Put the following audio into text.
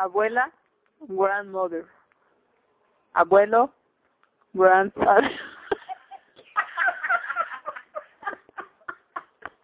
abuela, grandmother, abuelo, grandfather.